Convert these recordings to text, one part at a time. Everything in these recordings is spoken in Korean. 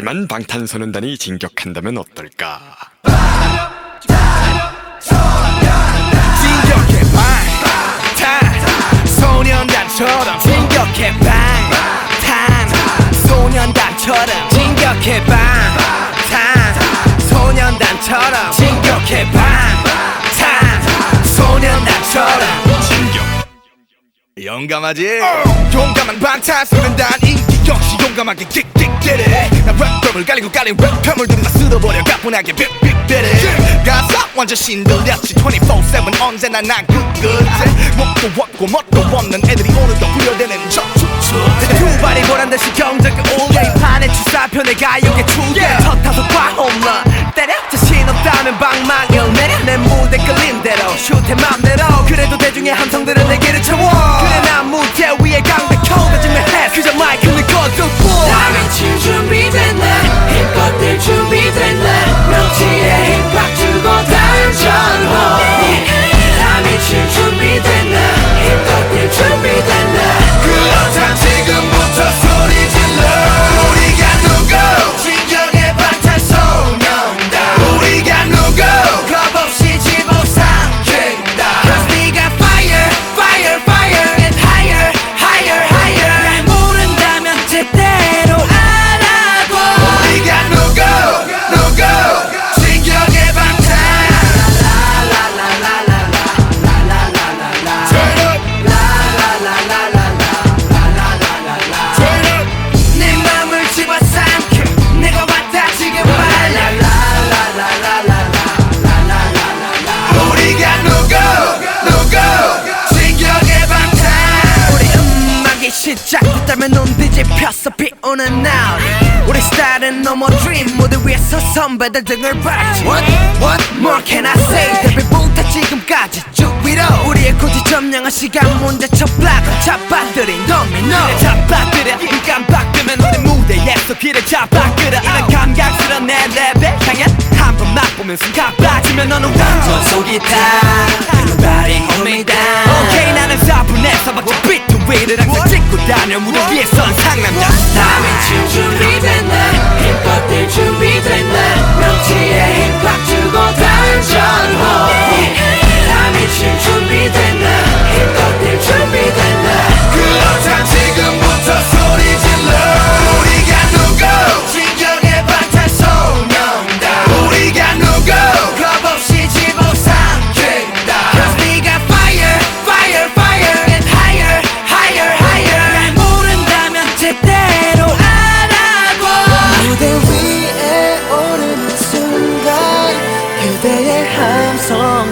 하지만 방탄소년단이 진격한다면 어떨까? 진격해 방탄 소년단처럼. 진격해 방탄 소년단처럼. 진격해 방탄 소년단처럼. 진격해 방탄 소년단처럼. 진격! 용감하지? 용감한 방탄소년단 인기 역시 용감하게 킥킥대래. 나 랩덤을 깔리고 깔린 랩감을 들다 쓸어버려. 가뿐하게 빅빅대래. 가사 완전 신들렸지. 24-7 언제나 난 끝끝 목도 없고 멋도 없는 애들이 오늘도 부여되는 저축축 두 발이 보란 듯이 경적이 올려 이 판의 주사편의 가요계 추대 첫 타석 과 홈런. 때려. 자신 없다면 방망이를 내려. 내 무대 끌린 대로. 슛해 맘대로. 그래도 대중의 함성들은 내게를 채워 시작됐다면 눈 뒤집혔어 비 오는 날. 우리 스타일은 no more dream. 무대 위에서 선배들 등을 박지. What? What? More can I say? 데뷔부터 지금까지 쭉 위로. 우리의 고지 점령한 시간 문제 첫 블락을 잡아들인 도미노 잡아들여 입 깜빡이면 우리 무대에서 길을 잡아끌어. 이런 감각스러운 내 랩 맛보면 순간 빠지면 너는 완전 속이 다 Everybody hold me down 오케이 나는 4분에서 박자 비트 위를 항상 찍고 다녀. 무대 위에 선 상남자. 다 미칠 준비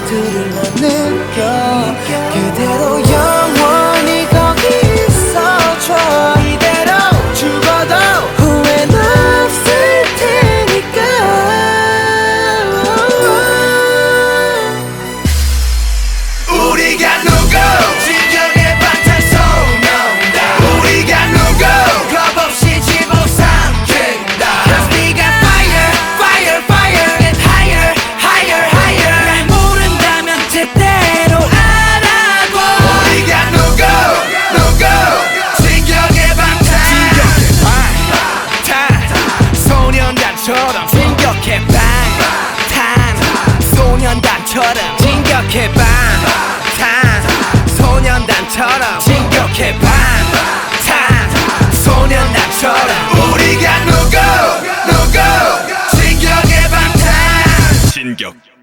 함성 진격의 방탄 소년단처럼 진격의 방탄 소년단처럼 우리가 누구 누구? 진격의 방탄. 진격!